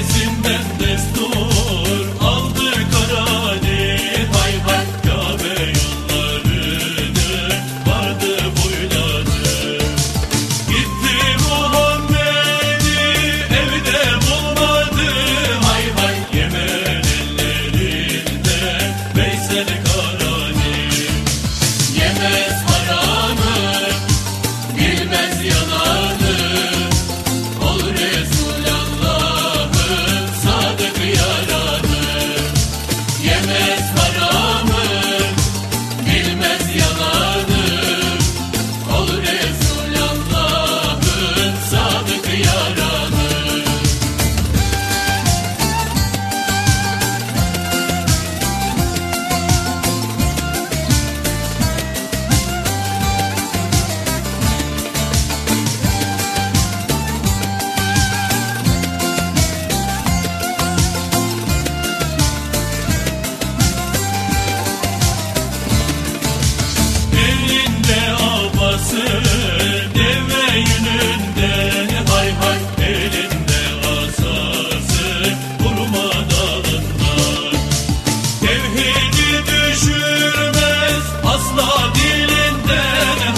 Mersin'den de arabası Deve yününde hay hay elinde asası Kurma dalından Tevhidi düşürmez asla dilinden.